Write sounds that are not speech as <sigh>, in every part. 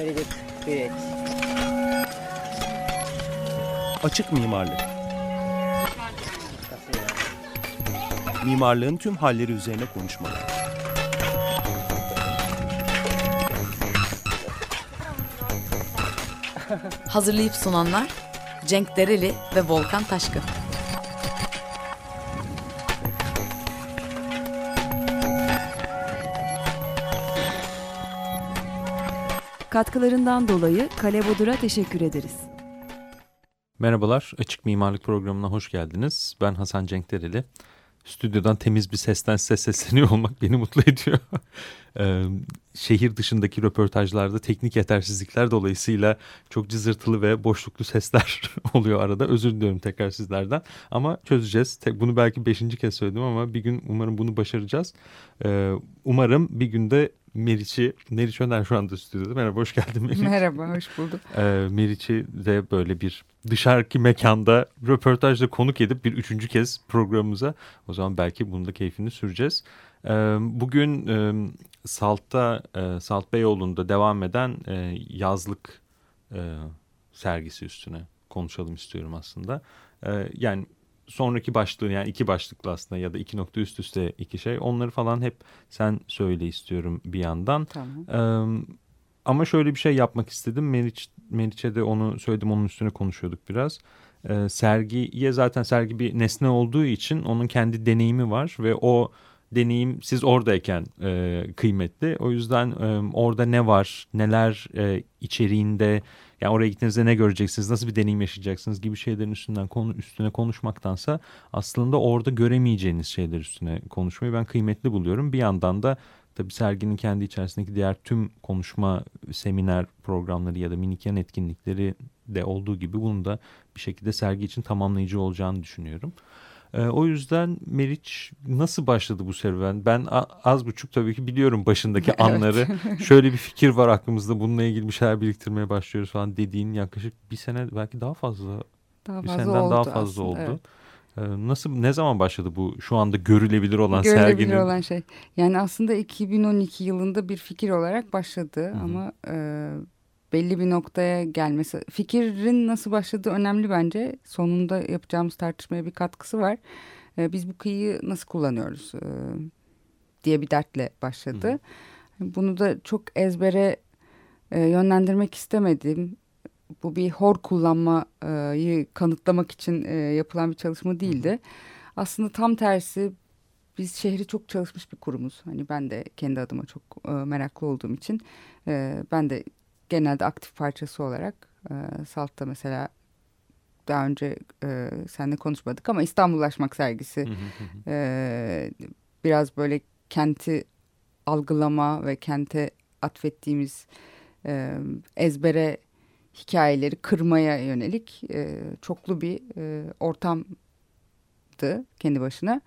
Feridip Güreç. Açık mimarlık. Mimarlığın tüm halleri üzerine konuşmalar. Hazırlayıp sunanlar Cenk Dereli ve Volkan Taşkın. Katkılarından dolayı Kale Bodur'a teşekkür ederiz. Merhabalar, Açık Mimarlık Programı'na hoş geldiniz. Ben Hasan Cenk Dereli. Stüdyodan temiz bir sesten size sesleniyor olmak beni mutlu ediyor. <laughs> Ee, şehir dışındaki röportajlarda teknik yetersizlikler dolayısıyla çok cızırtılı ve boşluklu sesler <laughs> oluyor arada. Özür diliyorum tekrar sizlerden ama çözeceğiz. Bunu belki beşinci kez söyledim ama bir gün umarım bunu başaracağız. Ee, umarım bir günde Meriç'i, Meriç Öner şu anda stüdyoda. Merhaba, hoş geldin Meriç. Merhaba, hoş bulduk. Ee, Meriç'i de böyle bir dışarıki mekanda röportajla konuk edip bir üçüncü kez programımıza o zaman belki bunun da keyfini süreceğiz. Ee, bugün e, Salt'ta, e, Salt Beyoğlu'nda devam eden e, yazlık e, sergisi üstüne konuşalım istiyorum aslında. E, yani sonraki başlığı yani iki başlıklı aslında ya da iki nokta üst üste iki şey onları falan hep sen söyle istiyorum bir yandan. Tamam. Ee, ama şöyle bir şey yapmak istedim. Meriç, Meriç'e de onu söyledim onun üstüne konuşuyorduk biraz. Ee, sergiye zaten sergi bir nesne olduğu için onun kendi deneyimi var ve o deneyim siz oradayken e, kıymetli. O yüzden e, orada ne var, neler e, içeriğinde, yani oraya gittiğinizde ne göreceksiniz, nasıl bir deneyim yaşayacaksınız gibi şeylerin üstünden konu üstüne konuşmaktansa aslında orada göremeyeceğiniz şeyler üstüne konuşmayı ben kıymetli buluyorum. Bir yandan da tabii serginin kendi içerisindeki diğer tüm konuşma, seminer programları ya da minik yan etkinlikleri de olduğu gibi bunun da bir şekilde sergi için tamamlayıcı olacağını düşünüyorum. E, o yüzden Meriç nasıl başladı bu serüven? Ben az buçuk tabii ki biliyorum başındaki <laughs> anları. Şöyle bir fikir var aklımızda bununla ilgili bir şeyler biriktirmeye başlıyoruz falan dediğin yaklaşık bir sene belki daha fazla. Daha bir fazla seneden oldu daha fazla aslında, oldu. Evet. Nasıl ne zaman başladı bu şu anda görülebilir olan Görülebilir serginin? olan şey. Yani aslında 2012 yılında bir fikir olarak başladı Hı hı. ama e, belli bir noktaya gelmesi. Fikrin nasıl başladığı önemli bence. Sonunda yapacağımız tartışmaya bir katkısı var. E, biz bu kıyıyı nasıl kullanıyoruz e, diye bir dertle başladı. Bunu da çok ezbere e, yönlendirmek istemedim. Bu bir hor kullanmayı kanıtlamak için e, yapılan bir çalışma değildi. Aslında tam tersi biz şehri çok çalışmış bir kurumuz. Hani ben de kendi adıma çok e, meraklı olduğum için e, ben de genelde aktif parçası olarak e, Salt'ta mesela daha önce e, seninle konuşmadık ama İstanbullaşmak sergisi e, biraz böyle kenti algılama ve kente atfettiğimiz e, ezbere hikayeleri kırmaya yönelik e, çoklu bir e, ortamdı kendi başına.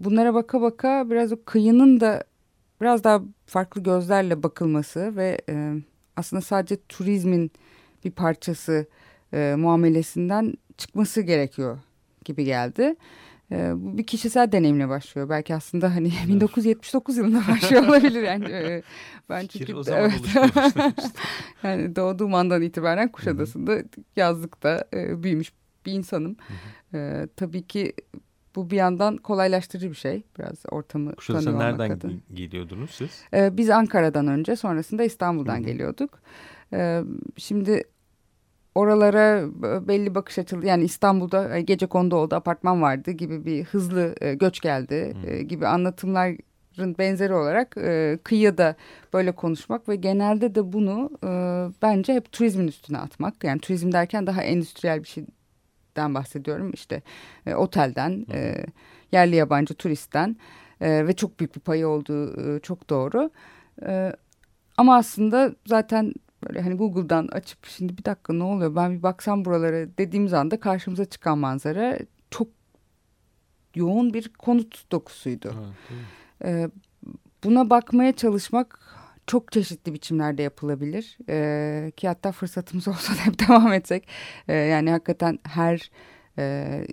Bunlara baka baka biraz o kıyının da biraz daha farklı gözlerle bakılması ve e, aslında sadece turizmin bir parçası e, muamelesinden çıkması gerekiyor gibi geldi. E, bu bir kişisel deneyimle başlıyor. Belki aslında hani 1979 yılında başlıyor olabilir yani. <laughs> E, ben Fikir çünkü o zaman evet. <laughs> yani doğduğum andan itibaren Kuşadası'nda yazlıkta e, büyümüş bir insanım. E, tabii ki bu bir yandan kolaylaştırıcı bir şey. Biraz ortamı Kuşadası'na tanıyor olmak nereden adına. ge- geliyordunuz siz? Ee, biz Ankara'dan önce sonrasında İstanbul'dan Hı hı. geliyorduk. Ee, şimdi oralara belli bakış açılı yani İstanbul'da e, gece kondu oldu apartman vardı gibi bir hızlı e, göç geldi e, gibi anlatımların benzeri olarak e, kıyıda böyle konuşmak ve genelde de bunu e, bence hep turizmin üstüne atmak. Yani turizm derken daha endüstriyel bir şeyden bahsediyorum işte e, otelden e, yerli yabancı turistten e, ve çok büyük bir payı olduğu e, çok doğru. E, ama aslında zaten böyle hani Google'dan açıp şimdi bir dakika ne oluyor ben bir baksam buralara dediğimiz anda karşımıza çıkan manzara çok yoğun bir konut dokusuydu. Evet, mi? Ee, buna bakmaya çalışmak çok çeşitli biçimlerde yapılabilir. Ee, ki hatta fırsatımız <laughs> olsa da hep devam etsek. Ee, yani hakikaten her e,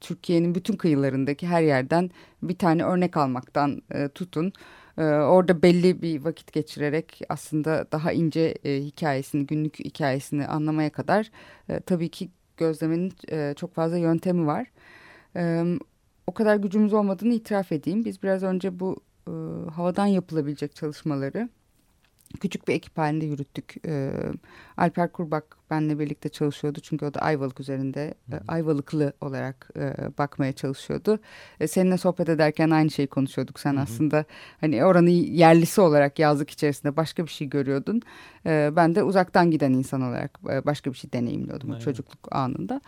Türkiye'nin bütün kıyılarındaki her yerden bir tane örnek almaktan e, tutun. Ee, orada belli bir vakit geçirerek aslında daha ince e, hikayesini, günlük hikayesini anlamaya kadar e, tabii ki gözlemenin e, çok fazla yöntemi var. E, o kadar gücümüz olmadığını itiraf edeyim. Biz biraz önce bu e, havadan yapılabilecek çalışmaları küçük bir ekip halinde yürüttük. E, Alper Kurbak benle birlikte çalışıyordu çünkü o da Ayvalık üzerinde e, Ayvalıklı olarak e, bakmaya çalışıyordu. E, seninle sohbet ederken aynı şeyi konuşuyorduk. Sen Hı hı. aslında hani oranın yerlisi olarak yazlık içerisinde başka bir şey görüyordun. E, ben de uzaktan giden insan olarak e, başka bir şey deneyimliyordum Aynen. çocukluk anında.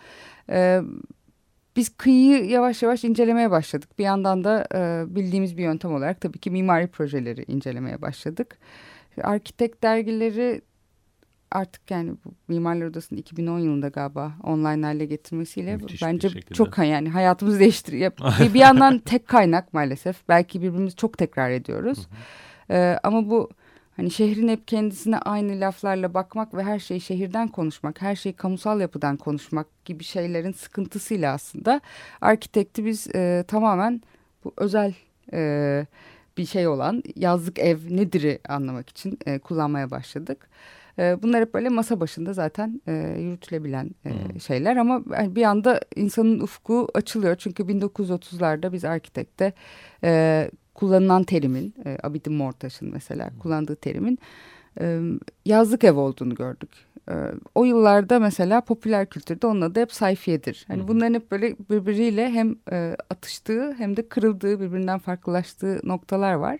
Biz kıyıyı yavaş yavaş incelemeye başladık. Bir yandan da e, bildiğimiz bir yöntem olarak tabii ki mimari projeleri incelemeye başladık. Arkitek dergileri artık yani bu Mimarlar Odası'nın 2010 yılında galiba online hale getirmesiyle Müthiş bence çok yani hayatımızı değiştiriyor. <laughs> Bir, bir yandan tek kaynak maalesef. Belki birbirimizi çok tekrar ediyoruz. Ee, ama bu hani şehrin hep kendisine aynı laflarla bakmak ve her şeyi şehirden konuşmak, her şeyi kamusal yapıdan konuşmak gibi şeylerin sıkıntısıyla aslında arkitekti biz e, tamamen bu özel e, bir şey olan yazlık ev nedir'i anlamak için e, kullanmaya başladık. E, bunlar hep böyle masa başında zaten e, yürütülebilen e, Hmm. şeyler ama yani bir anda insanın ufku açılıyor. Çünkü 1930'larda biz arkitekte e, kullanılan terimin, e, Abidin Mortaş'ın mesela kullandığı terimin e, yazlık ev olduğunu gördük. E, o yıllarda mesela popüler kültürde onun adı hep sayfiyedir. Hani bunların hep böyle birbiriyle hem e, atıştığı hem de kırıldığı, birbirinden farklılaştığı noktalar var.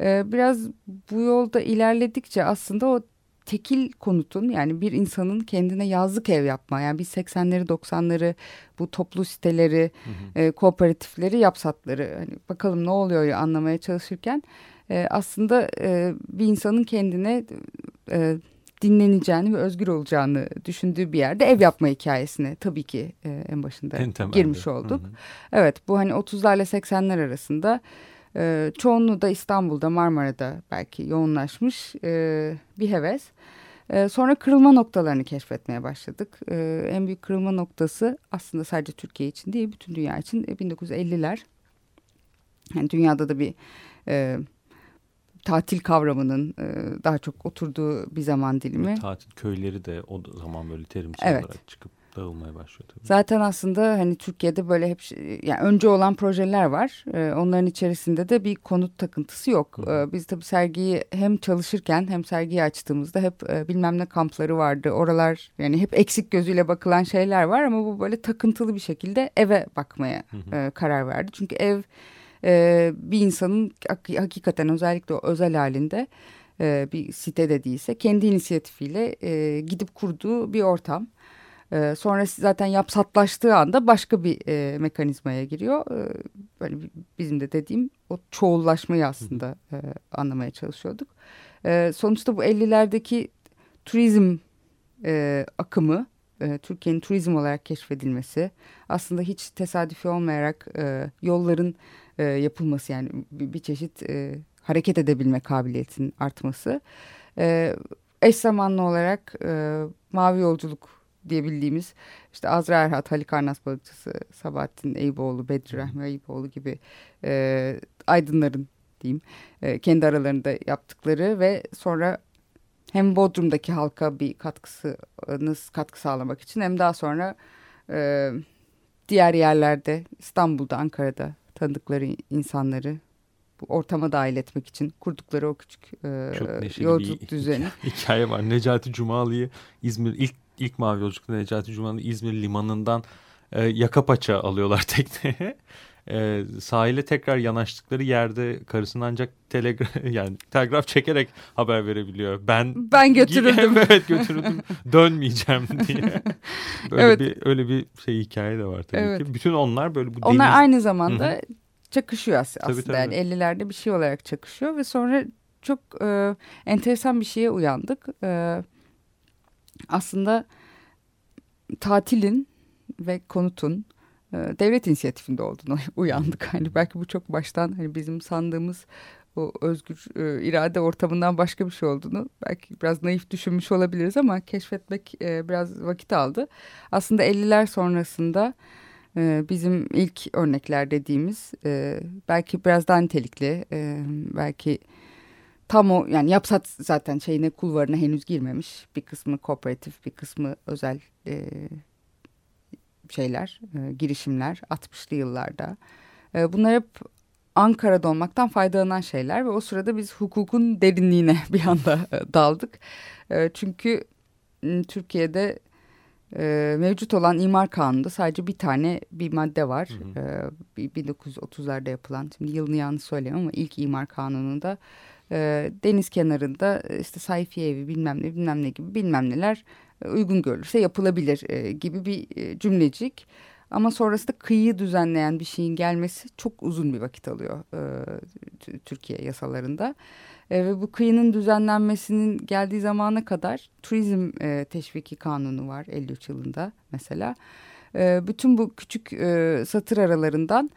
E, biraz bu yolda ilerledikçe aslında o tekil konutun yani bir insanın kendine yazlık ev yapma yani biz 80'leri 90'ları bu toplu siteleri Hı hı. e, kooperatifleri yapsatları hani bakalım ne oluyor ya anlamaya çalışırken e, aslında e, bir insanın kendine e, dinleneceğini ve özgür olacağını düşündüğü bir yerde ev yapma hikayesine tabii ki e, en başında En girmiş olduk. Hı hı. Evet bu hani 30'larla 80'ler arasında e, çoğunluğu da İstanbul'da Marmara'da belki yoğunlaşmış e, bir heves. E, sonra kırılma noktalarını keşfetmeye başladık. E, en büyük kırılma noktası aslında sadece Türkiye için değil bütün dünya için e, 1950'ler. Yani dünyada da bir e, tatil kavramının e, daha çok oturduğu bir zaman dilimi. Tatil köyleri de o zaman böyle terimsel Evet. olarak çıkıp dağılmaya başlıyor tabii. Zaten aslında hani Türkiye'de böyle hep yani önce olan projeler var. Ee, onların içerisinde de bir konut takıntısı yok. Hı hı. Ee, biz tabii sergiyi hem çalışırken hem sergiyi açtığımızda hep e, bilmem ne kampları vardı. Oralar yani hep eksik gözüyle bakılan şeyler var ama bu böyle takıntılı bir şekilde eve bakmaya Hı hı. e, karar verdi. Çünkü ev e, bir insanın hak- hakikaten özellikle o özel halinde e, bir sitede değilse kendi inisiyatifiyle e, gidip kurduğu bir ortam. E, sonra zaten yapsatlaştığı anda başka bir e, mekanizmaya giriyor. E, böyle bi- bizim de dediğim o çoğullaşmayı aslında e, anlamaya çalışıyorduk. E, sonuçta bu 50'lerdeki turizm e, akımı, e, Türkiye'nin turizm olarak keşfedilmesi, aslında hiç tesadüfi olmayarak e, yolların e, yapılması yani bir, bir çeşit e, hareket edebilme kabiliyetinin artması. E, eş zamanlı olarak e, mavi yolculuk diyebildiğimiz işte Azra Erhat, Halikarnas balıkçısı, Sabahattin Eyüboğlu, Bedri Rahmi Eyüboğlu gibi e, aydınların diyeyim e, kendi aralarında yaptıkları ve sonra hem Bodrum'daki halka bir katkısınız katkı sağlamak için hem daha sonra e, diğer yerlerde İstanbul'da, Ankara'da tanıdıkları insanları bu ortama dahil etmek için kurdukları o küçük e, Çok yolculuk bir düzeni. <laughs> hikaye var. Necati Cumalı'yı İzmir ilk ilk mavi yolculukta Necati Cumalı İzmir limanından e, yaka paça alıyorlar tekneye. E, sahile tekrar yanaştıkları yerde karısını ancak telegraf <laughs> yani telgraf çekerek haber verebiliyor. Ben Ben götürüldüm. <laughs> evet götürüldüm. Dönmeyeceğim <laughs> diye. Böyle Evet. bir öyle bir şey hikaye de var tabii Evet. ki. Bütün onlar böyle bu Onlar deniz aynı zamanda çakışıyor as- Tabii, aslında. tabii. Yani 50'lerde bir şey olarak çakışıyor ve sonra çok e, enteresan bir şeye uyandık. E, aslında tatilin ve konutun devlet inisiyatifinde olduğunu <laughs> uyandık. Hani belki bu çok baştan hani bizim sandığımız o özgür e, irade ortamından başka bir şey olduğunu belki biraz naif düşünmüş olabiliriz ama keşfetmek e, biraz vakit aldı. Aslında 50'ler sonrasında e, bizim ilk örnekler dediğimiz e, belki biraz daha nitelikli e, belki tam o yani yapsat zaten şeyine kulvarına henüz girmemiş bir kısmı kooperatif bir kısmı özel e, şeyler e, girişimler 60'lı yıllarda e, bunlar hep Ankara'da olmaktan faydalanan şeyler ve o sırada biz hukukun derinliğine <laughs> bir anda e, daldık e, çünkü Türkiye'de e, mevcut olan imar kanununda sadece bir tane bir madde var. Hı hı. E, 1930'larda yapılan, şimdi yılını yanlış söyleyeyim ama ilk imar kanununda e, deniz kenarında işte sayfiye evi bilmem ne bilmem ne gibi bilmem neler e, uygun görülürse yapılabilir e, gibi bir e, cümlecik. Ama sonrasında kıyıyı düzenleyen bir şeyin gelmesi çok uzun bir vakit alıyor e, Türkiye yasalarında. Ve bu kıyının düzenlenmesinin geldiği zamana kadar turizm teşviki kanunu var 53 yılında mesela. Bütün bu küçük satır aralarından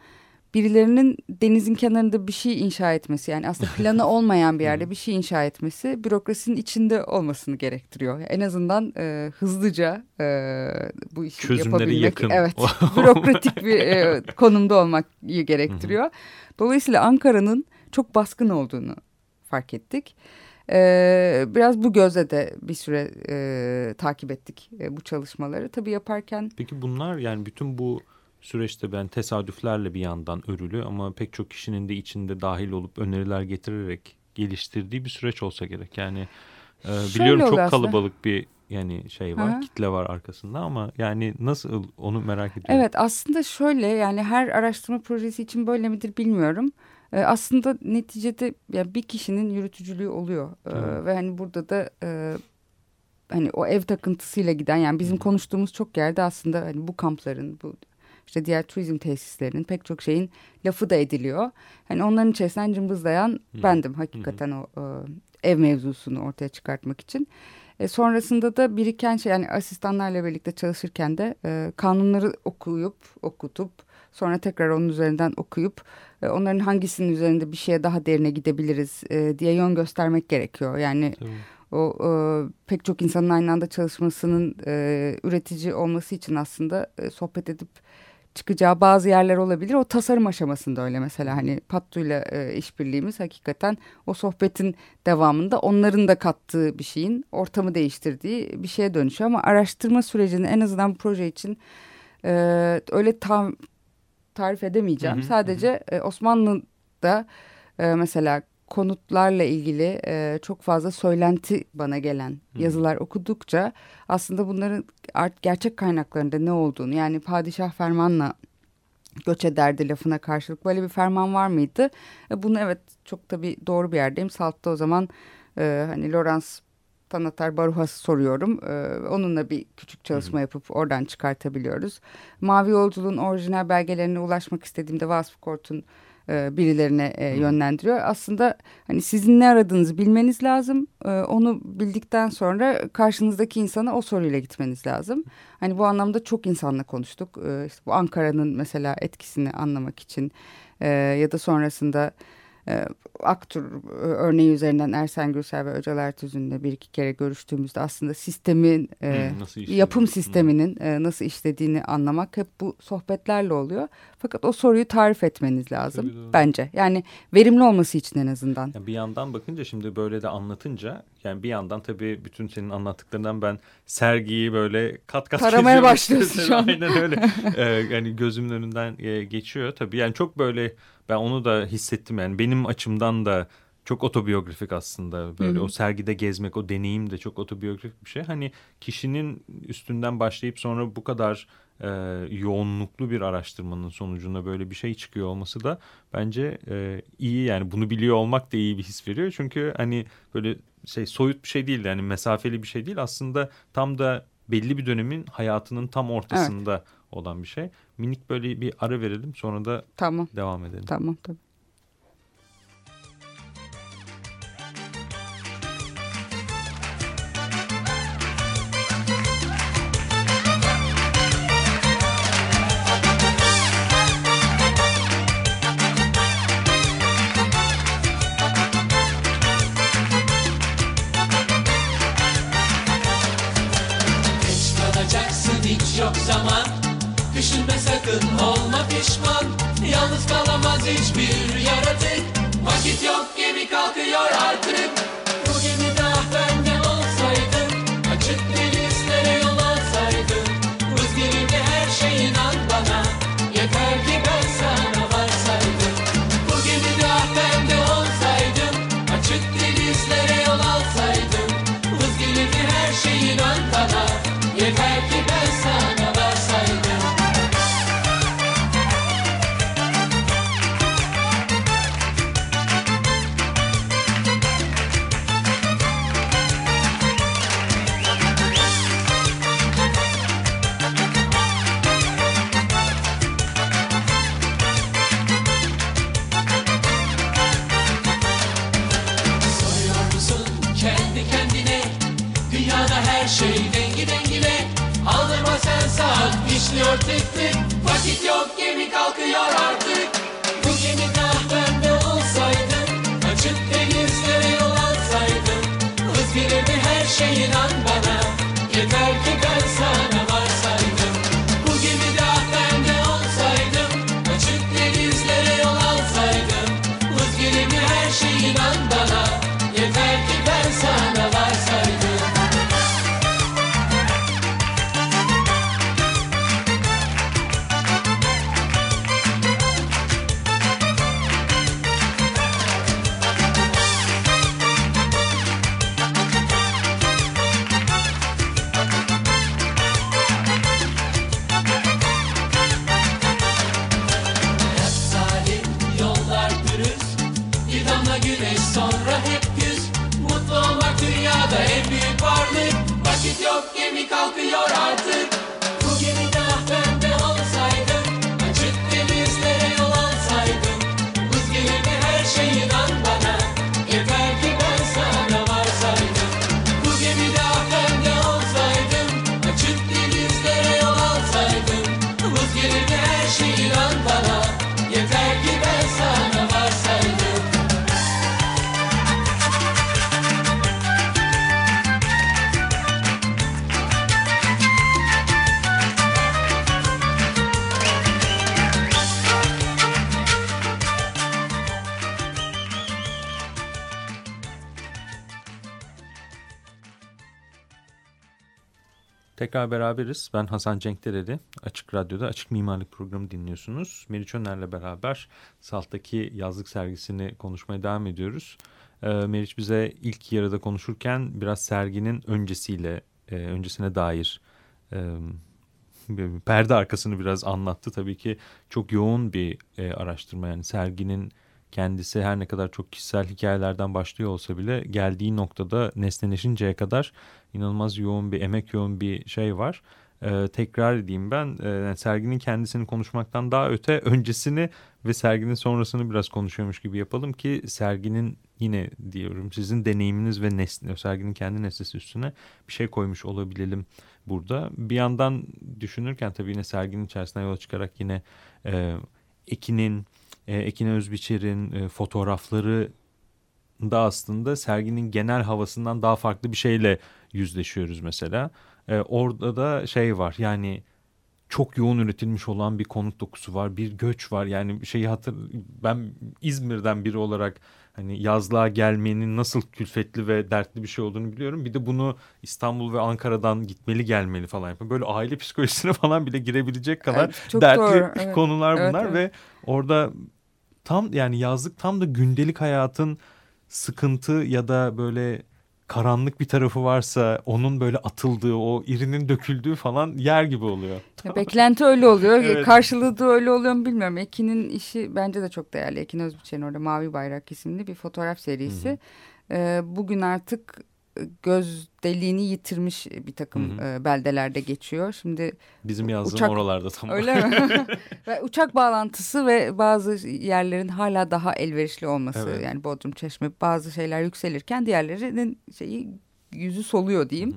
birilerinin denizin kenarında bir şey inşa etmesi yani aslında <laughs> planı olmayan bir yerde bir şey inşa etmesi bürokrasinin içinde olmasını gerektiriyor. En azından e, hızlıca e, bu işi Çözümleri yapabilmek. yakın. Evet <laughs> bürokratik bir e, konumda olmak gerektiriyor. Dolayısıyla Ankara'nın çok baskın olduğunu fark ettik. Ee, biraz bu gözle de bir süre e, takip ettik e, bu çalışmaları. Tabii yaparken... Peki bunlar yani bütün bu süreçte ben tesadüflerle bir yandan örülü ama pek çok kişinin de içinde dahil olup öneriler getirerek geliştirdiği bir süreç olsa gerek. Yani e, biliyorum çok kalabalık bir yani şey var, Aha. kitle var arkasında ama yani nasıl onu merak ediyorum. Evet aslında şöyle yani her araştırma projesi için böyle midir bilmiyorum. E, aslında neticede yani bir kişinin yürütücülüğü oluyor e, ve hani burada da e, hani o ev takıntısıyla giden yani bizim konuştuğumuz çok yerde aslında hani bu kampların bu işte diğer turizm tesislerinin pek çok şeyin lafı da ediliyor. Hani onların içerisinden cımbızlayan Hı. bendim hakikaten Hı. o e, ev mevzusunu ortaya çıkartmak için. E, sonrasında da biriken şey yani asistanlarla birlikte çalışırken de e, kanunları okuyup okutup sonra tekrar onun üzerinden okuyup e, onların hangisinin üzerinde bir şeye daha derine gidebiliriz e, diye yön göstermek gerekiyor. Yani Tabii. o e, pek çok insanın aynı anda çalışmasının e, üretici olması için aslında e, sohbet edip çıkacağı bazı yerler olabilir. O tasarım aşamasında öyle mesela hani Pattu'yla e, işbirliğimiz hakikaten o sohbetin devamında onların da kattığı bir şeyin ortamı değiştirdiği bir şeye dönüşüyor. Ama araştırma sürecini en azından bu proje için e, öyle tam tarif edemeyeceğim. Hı hı, Sadece hı. E, Osmanlı'da e, mesela konutlarla ilgili e, çok fazla söylenti bana gelen hı. yazılar okudukça aslında bunların art gerçek kaynaklarında ne olduğunu yani padişah fermanla göç ederdi lafına karşılık böyle bir ferman var mıydı? E, bunu evet çok tabii doğru bir yerdeyim. Salt'ta o zaman e, hani Lawrence Tanatar Baruhas'ı soruyorum. Ee, onunla bir küçük çalışma yapıp oradan çıkartabiliyoruz. Mavi Yolculuğun orijinal belgelerine ulaşmak istediğimde Vasfı Kort'un e, birilerine e, yönlendiriyor. Aslında hani sizin ne aradığınızı bilmeniz lazım. E, onu bildikten sonra karşınızdaki insana o soruyla gitmeniz lazım. Hani bu anlamda çok insanla konuştuk. E, işte bu Ankara'nın mesela etkisini anlamak için e, ya da sonrasında e, Aktur örneği üzerinden Ersen Gürsel ve Öcal Ertüzün'le bir iki kere görüştüğümüzde aslında sistemin e, hmm, yapım sisteminin hmm. e, nasıl işlediğini anlamak hep bu sohbetlerle oluyor. Fakat o soruyu tarif etmeniz lazım bence. Yani verimli olması için en azından. Yani bir yandan bakınca şimdi böyle de anlatınca yani bir yandan tabii bütün senin anlattıklarından ben sergiyi böyle kat kat taramaya <laughs> başlıyorsun şu an. Aynen öyle. <laughs> ee, yani gözümün önünden e, geçiyor tabii. Yani çok böyle ben onu da hissettim yani benim açımdan da çok otobiyografik aslında böyle Hı-hı. o sergide gezmek o deneyim de çok otobiyografik bir şey. Hani kişinin üstünden başlayıp sonra bu kadar e, yoğunluklu bir araştırmanın sonucunda böyle bir şey çıkıyor olması da bence e, iyi yani bunu biliyor olmak da iyi bir his veriyor. Çünkü hani böyle şey soyut bir şey değil yani mesafeli bir şey değil aslında tam da belli bir dönemin hayatının tam ortasında evet. olan bir şey. Minik böyle bir ara verelim sonra da tamam. devam edelim. Tamam tabii. Vakit yok gemi kalkıyor artık. Bu gemide ah ben de olsaydım Açık denizlere yol alsaydım Hız gelirdi her şey inan bana Bir damla güneş sonra hep güz Mutlu olmak dünyada en büyük varlık. Vakit yok gemi kalkıyor artık Tekrar beraberiz. Ben Hasan Cenk Dereli. Açık Radyo'da Açık Mimarlık Programı dinliyorsunuz. Meriç Öner'le beraber Salt'taki yazlık sergisini konuşmaya devam ediyoruz. Ee, Meriç bize ilk yarıda konuşurken biraz serginin öncesiyle, e, öncesine dair e, perde arkasını biraz anlattı. Tabii ki çok yoğun bir e, araştırma yani serginin kendisi her ne kadar çok kişisel hikayelerden başlıyor olsa bile geldiği noktada nesneleşinceye kadar inanılmaz yoğun bir emek yoğun bir şey var. Ee, tekrar edeyim ben e, serginin kendisini konuşmaktan daha öte öncesini ve serginin sonrasını biraz konuşuyormuş gibi yapalım ki serginin yine diyorum sizin deneyiminiz ve nesne, serginin kendi nesnesi üstüne bir şey koymuş olabilelim burada. Bir yandan düşünürken tabii yine serginin içerisinden yola çıkarak yine e, Ekin'in e, Ekin Özbiçer'in e, fotoğrafları da aslında serginin genel havasından daha farklı bir şeyle yüzleşiyoruz mesela. E, orada da şey var yani çok yoğun üretilmiş olan bir konut dokusu var, bir göç var. Yani şeyi hatır ben İzmir'den biri olarak hani yazlığa gelmenin nasıl külfetli ve dertli bir şey olduğunu biliyorum. Bir de bunu İstanbul ve Ankara'dan gitmeli gelmeli falan yapıyor. Böyle aile psikolojisine <laughs> falan bile girebilecek kadar Evet, çok dertli doğru, <laughs> evet. konular Evet, bunlar evet. ve orada tam yani yazlık tam da gündelik hayatın sıkıntı ya da böyle karanlık bir tarafı varsa onun böyle atıldığı o irinin döküldüğü falan yer gibi oluyor. Ya Beklenti öyle oluyor. <laughs> Evet. Karşılığı da öyle oluyor mu bilmiyorum. Ekin'in işi bence de çok değerli. Ekin Özbiçer'in orada Mavi Bayrak isimli bir fotoğraf serisi. Ee, bugün artık göz deliğini yitirmiş bir takım Hı e, beldelerde geçiyor. Şimdi Bizim yazdığım Uçak- oralarda tam. öyle mi? <laughs> <laughs> ve uçak bağlantısı ve bazı yerlerin hala daha elverişli olması Evet. yani Bodrum Çeşme bazı şeyler yükselirken diğerlerinin şeyi yüzü soluyor diyeyim.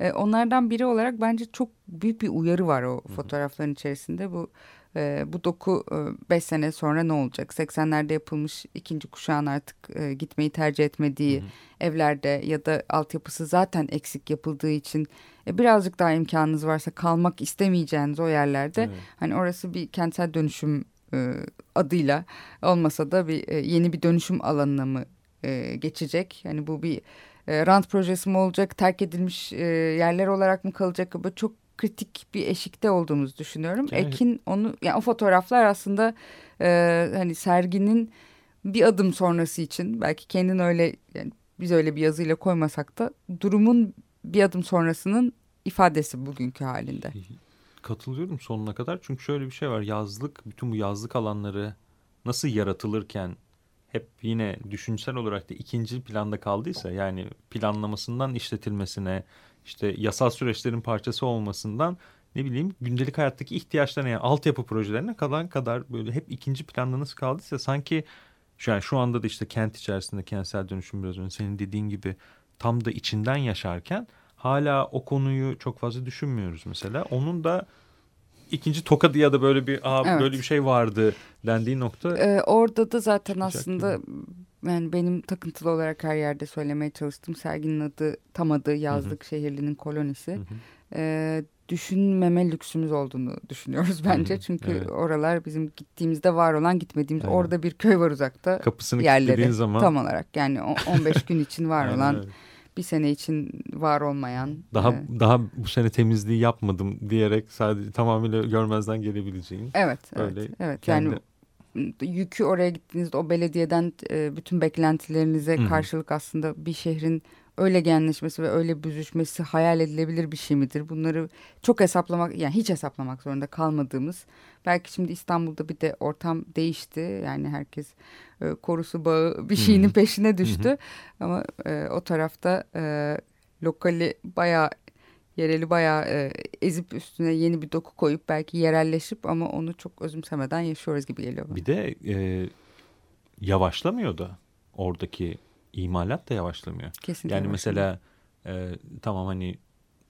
Ee, onlardan biri olarak bence çok büyük bir uyarı var o fotoğrafların içerisinde. Bu E, bu doku 5 sene sonra ne olacak? 80'lerde yapılmış ikinci kuşağın artık e, gitmeyi tercih etmediği evlerde ya da altyapısı zaten eksik yapıldığı için e, birazcık daha imkanınız varsa kalmak istemeyeceğiniz o yerlerde Evet. hani orası bir kentsel dönüşüm e, adıyla olmasa da bir e, yeni bir dönüşüm alanına mı e, geçecek? Yani bu bir e, rant projesi mi olacak, terk edilmiş e, yerler olarak mı kalacak? Böyle çok kritik bir eşikte olduğumuzu düşünüyorum. Evet. Ekin onu, yani o fotoğraflar aslında e, hani serginin bir adım sonrası için belki kendin öyle yani biz öyle bir yazıyla koymasak da durumun bir adım sonrasının ifadesi bugünkü halinde. Katılıyorum sonuna kadar çünkü şöyle bir şey var yazlık bütün bu yazlık alanları nasıl yaratılırken hep yine düşünsel olarak da ikinci planda kaldıysa yani planlamasından işletilmesine işte yasal süreçlerin parçası olmasından ne bileyim gündelik hayattaki ihtiyaçlarına yani altyapı projelerine kalan kadar böyle hep ikinci planda nasıl kaldıysa sanki şu an şu anda da işte kent içerisinde kentsel dönüşüm biraz önce senin dediğin gibi tam da içinden yaşarken hala o konuyu çok fazla düşünmüyoruz mesela. Onun da ikinci tokadı ya da böyle bir Aa, Evet. böyle bir şey vardı dendiği nokta Ee, orada da zaten aslında yani benim takıntılı olarak her yerde söylemeye çalıştım. Serginin adı tam adı Yazlık Şehirlinin Kolonisi. Hı hı. Ee, düşünmeme lüksümüz olduğunu düşünüyoruz bence. Hı hı, Çünkü evet. oralar bizim gittiğimizde var olan gitmediğimiz Aynen. orada bir köy var uzakta. kapısını yerleri kilitlediğin zaman tam olarak yani o- 15 gün için <laughs> var Aynen olan öyle. bir sene için var olmayan daha e, daha bu sene temizliği yapmadım diyerek sadece tamamıyla görmezden gelebileceğin evet Öyle evet evet kendi- yani yükü oraya gittiğinizde o belediyeden e, bütün beklentilerinize Hı hı. karşılık aslında bir şehrin öyle genleşmesi ve öyle büzüşmesi hayal edilebilir bir şey midir? Bunları çok hesaplamak yani hiç hesaplamak zorunda kalmadığımız belki şimdi İstanbul'da bir de ortam değişti yani herkes e, korusu bağı bir şeyinin hı. peşine düştü ama e, o tarafta e, lokali bayağı yereli bayağı e, ezip üstüne yeni bir doku koyup belki yerelleşip ama onu çok özümsemeden yaşıyoruz gibi geliyor bana. bir de e, yavaşlamıyor da oradaki imalat da yavaşlamıyor. Kesinlikle. Yani mesela e, tamam hani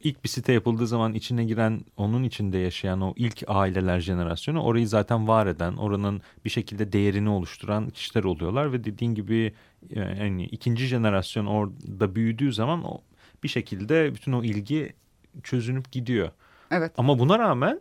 ilk bir site yapıldığı zaman içine giren onun içinde yaşayan o ilk aileler jenerasyonu orayı zaten var eden oranın bir şekilde değerini oluşturan kişiler oluyorlar ve dediğin gibi e, yani ikinci jenerasyon orada büyüdüğü zaman o bir şekilde bütün o ilgi çözünüp gidiyor. Evet. Ama buna rağmen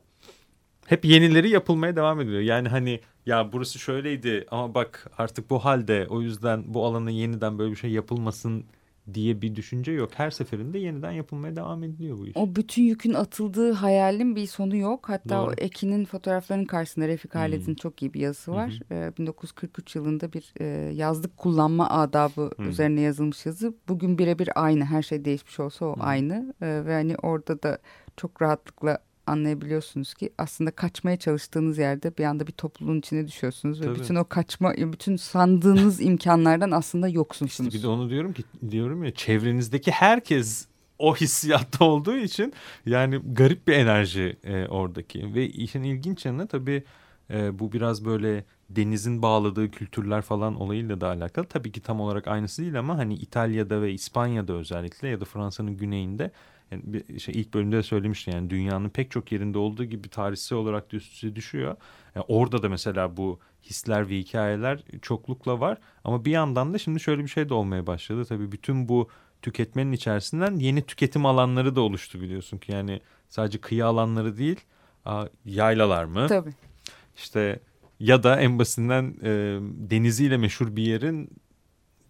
hep yenileri yapılmaya devam ediyor. Yani hani ya burası şöyleydi ama bak artık bu halde o yüzden bu alana yeniden böyle bir şey yapılmasın diye bir düşünce yok. Her seferinde yeniden yapılmaya devam ediliyor bu iş. O bütün yükün atıldığı hayalin bir sonu yok. Hatta Doğru. o Ekin'in fotoğraflarının karşısında Refik Hmm. Halet'in çok iyi bir yazısı var. Ee, 1943 yılında bir e, yazlık kullanma adabı Hmm. üzerine yazılmış yazı. Bugün birebir aynı. Her şey değişmiş olsa o Hmm. aynı. Ee, ve hani orada da çok rahatlıkla anlayabiliyorsunuz ki aslında kaçmaya çalıştığınız yerde bir anda bir topluluğun içine düşüyorsunuz ve Tabii. bütün o kaçma bütün sandığınız <laughs> imkanlardan aslında İşte yoksunsunuz. bir de onu diyorum ki diyorum ya çevrenizdeki herkes o hissiyatta olduğu için yani garip bir enerji e, oradaki ve işin ilginç yanı tabii e, bu biraz böyle denizin bağladığı kültürler falan olayıyla da alakalı. Tabii ki tam olarak aynısı değil ama hani İtalya'da ve İspanya'da özellikle ya da Fransa'nın güneyinde yani bir şey ilk bölümde de söylemiştim yani dünyanın pek çok yerinde olduğu gibi tarihsel olarak da üst üste düşüyor. Yani orada da mesela bu hisler ve hikayeler çoklukla var ama bir yandan da şimdi şöyle bir şey de olmaya başladı. Tabii bütün bu tüketmenin içerisinden yeni tüketim alanları da oluştu biliyorsun ki yani sadece kıyı alanları değil yaylalar mı? Tabii. İşte ya da en basitinden e, deniziyle meşhur bir yerin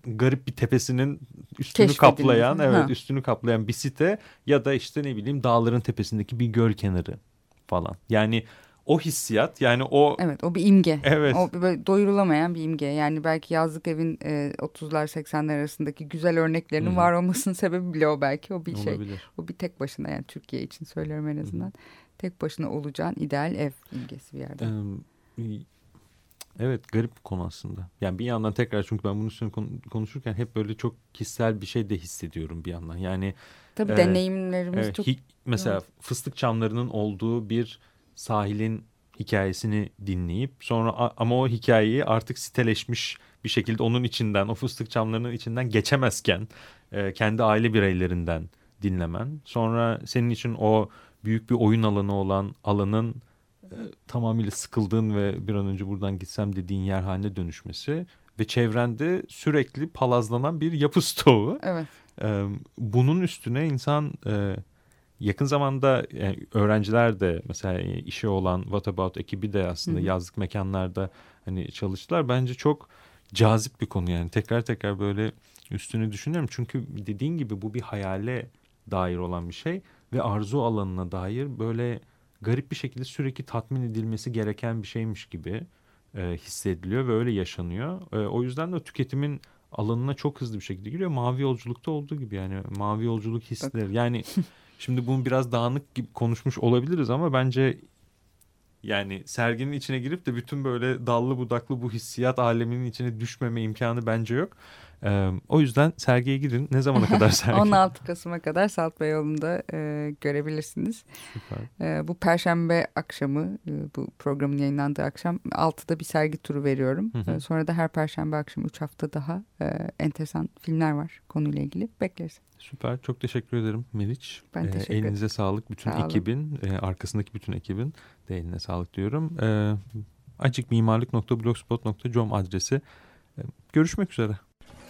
garip bir tepesinin üstünü kaplayan evet Ha. üstünü kaplayan bir site ya da işte ne bileyim dağların tepesindeki bir göl kenarı falan. Yani o hissiyat yani o Evet o bir imge. Evet. O böyle doyurulamayan bir imge. Yani belki yazlık evin e, 30'lar 80'ler arasındaki güzel örneklerinin Hı hı. var olmasının <laughs> sebebi bile o belki. O bir şey. olabilir. O bir tek başına yani Türkiye için söylüyorum en azından. Tek başına olacağın ideal ev imgesi bir yerde. Ee, Evet garip bir konu aslında. Yani bir yandan tekrar çünkü ben bunun üstüne kon- konuşurken hep böyle çok kişisel bir şey de hissediyorum bir yandan. Yani Tabii e, deneyimlerimiz Evet, çok hi- mesela fıstık çamlarının olduğu bir sahilin hikayesini dinleyip sonra ama o hikayeyi artık siteleşmiş bir şekilde onun içinden o fıstık çamlarının içinden geçemezken e, kendi aile bireylerinden dinlemen sonra senin için o büyük bir oyun alanı olan alanın tamamıyla sıkıldığın ve bir an önce buradan gitsem dediğin yer haline dönüşmesi ve çevrende sürekli palazlanan bir yapı <laughs> stoğu. Evet. E, bunun üstüne insan e, yakın zamanda yani öğrenciler de mesela işi olan What About ekibi de aslında Hı hı. yazlık mekanlarda hani çalıştılar. Bence çok cazip bir konu yani tekrar tekrar böyle üstünü düşünüyorum. Çünkü dediğin gibi bu bir hayale dair olan bir şey ve arzu alanına dair böyle garip bir şekilde sürekli tatmin edilmesi gereken bir şeymiş gibi e, hissediliyor ve öyle yaşanıyor. E, o yüzden de tüketimin alanına çok hızlı bir şekilde giriyor. Mavi yolculukta olduğu gibi yani mavi yolculuk hisleri. Yani <laughs> şimdi bunu biraz dağınık gibi konuşmuş olabiliriz ama bence yani serginin içine girip de bütün böyle dallı budaklı bu hissiyat aleminin içine düşmeme imkanı bence yok. Ee, o yüzden sergiye gidin. Ne zamana kadar <laughs> sergi? 16 Kasım'a kadar Salt Beyoğlu'nda e, görebilirsiniz. Süper. E, bu perşembe akşamı e, bu programın yayınlandığı akşam 6'da bir sergi turu veriyorum. Hı hı. E, sonra da her perşembe akşam 3 hafta daha e, enteresan filmler var konuyla ilgili. Bekleriz. Süper. Çok teşekkür ederim Meriç. Ben teşekkür ederim. Elinize sağlık. Bütün Sağ olun. ekibin, e, arkasındaki bütün ekibin de eline sağlık diyorum. Ee, acikmimarlık.blogspot.com adresi. Ee, görüşmek üzere.